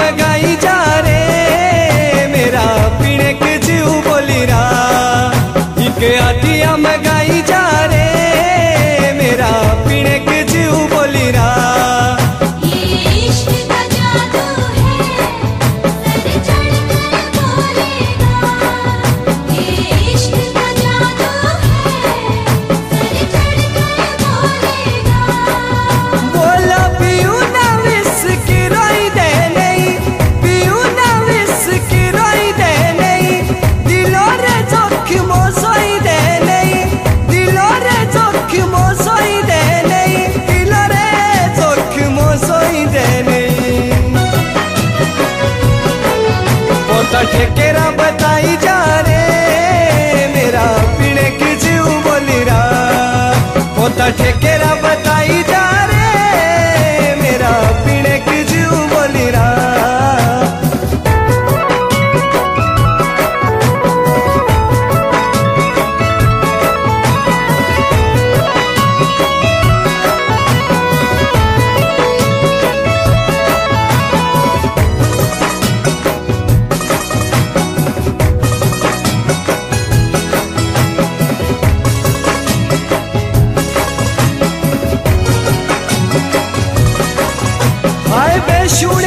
के आतिया में गाई जा should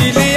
Çile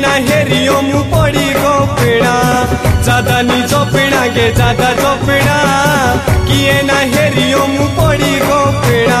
ना हेरियो मु पड़ी गो पिणा ज़्यादा नी जो पिणा गे ज़्यादा जो पिणा किए ना हेरियो मु पड़ी गो पिणा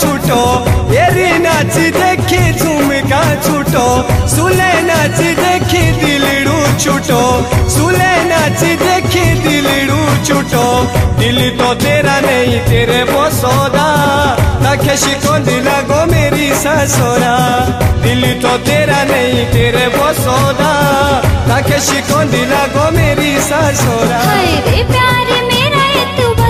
छूटो। एरी नाच देखी, झुमका छूटो। सुले नाच देखी, दिलड़ू छूटो। सुले नाच देखी, दिलड़ू छूटो। दिल तो तेरा नहीं, तेरे वो सौदा। तके शिको दिलागो मेरी ससुरा। दिल तो तेरा नहीं, तेरे वो सौदा। तके शिको दिलागो मेरी ससुरा। प्यार मेरा तू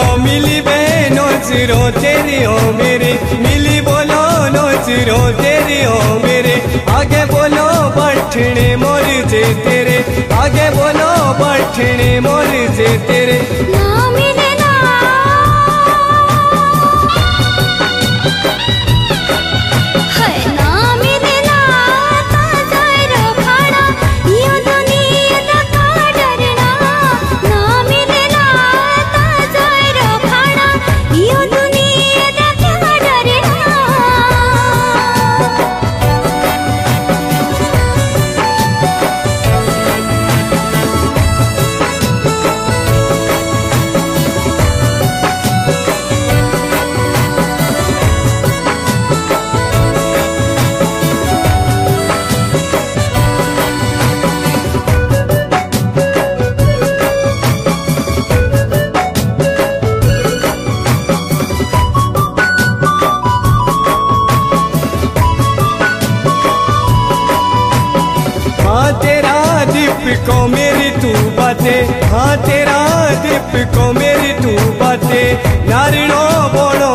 बोलो, मिली बहनो चिरो तेरी हो मेरे। मिली बोलो नो चिरो तेरी हो मेरे। आगे बोलो पठने मोर जे तेरे। आगे बोलो पठने मोर जे तेरे। को मेरी तू बाते। हाँ तेरा दीप को मेरी तू बाते। नारिणो बोलो,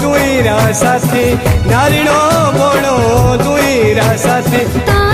दुईरा साथी। नारिणो बोलो, दुईरा साथी।